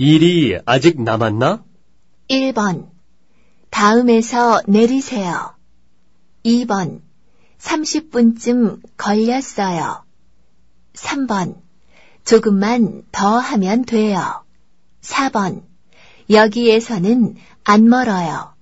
일이 아직 남았나? 1번. 다음에서 내리세요. 2번. 30분쯤 걸렸어요. 3번. 조금만 더 하면 돼요. 4번. 여기에서는 안 멀어요.